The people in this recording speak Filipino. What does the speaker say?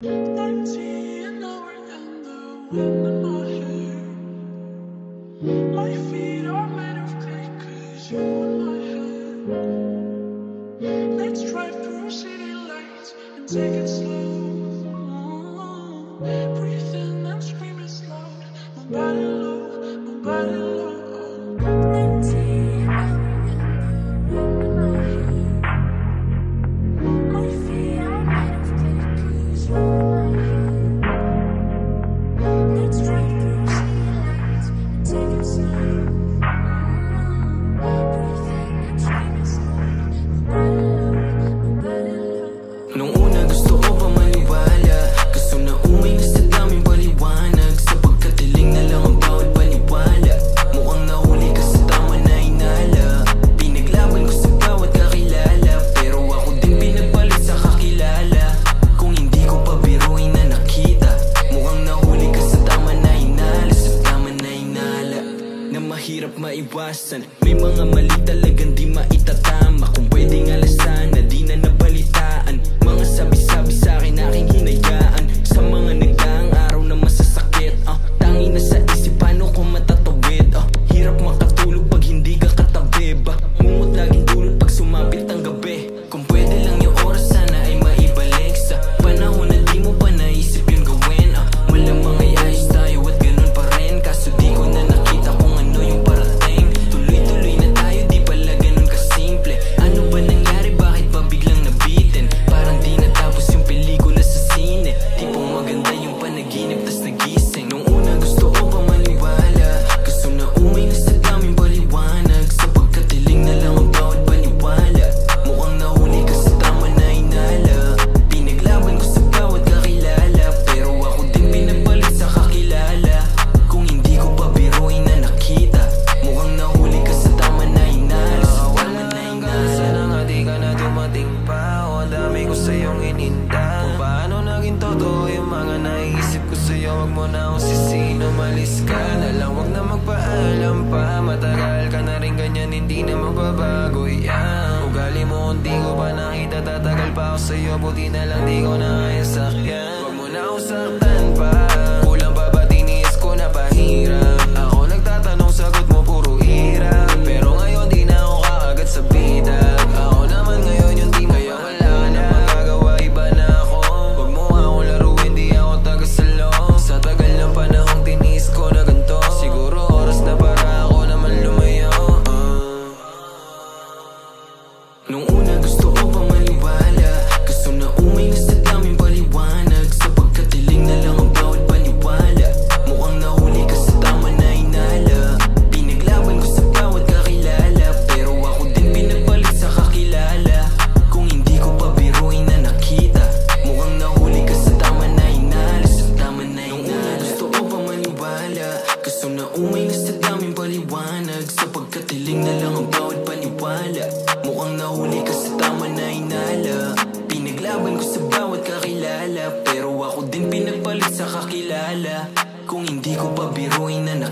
Empty an hour and the wind in my hair. My feet are made of you in my head. Let's drive through city lights and take it slow. Breathe in and scream as loud. Nobody low, nobody low. maiwasan. May mga mali talagang lasing pa O ang dami ko sa'yong ininda. Kung paano naging totoo yung mga naisip ko sa'yo Huwag mo na akong sisino, malis ka. Na lang Huwag na magpaalam pa Matagal ka na rin ganyan, hindi na magbabago yan. Ugali mo, hindi ko pa nakita Tatagal pa ako sa'yo, buti na lang di ko na kaya sakyan. Huwag mo na akong saktan pa aming paliwanag Sapagkat tiling na lang ang bawat paniwala. Mukhang nahuli ka sa tama na inala. Pinaglaban ko sa bawat kakilala Pero ako din pinagpalit sa kakilala. Kung hindi ko pa biruin na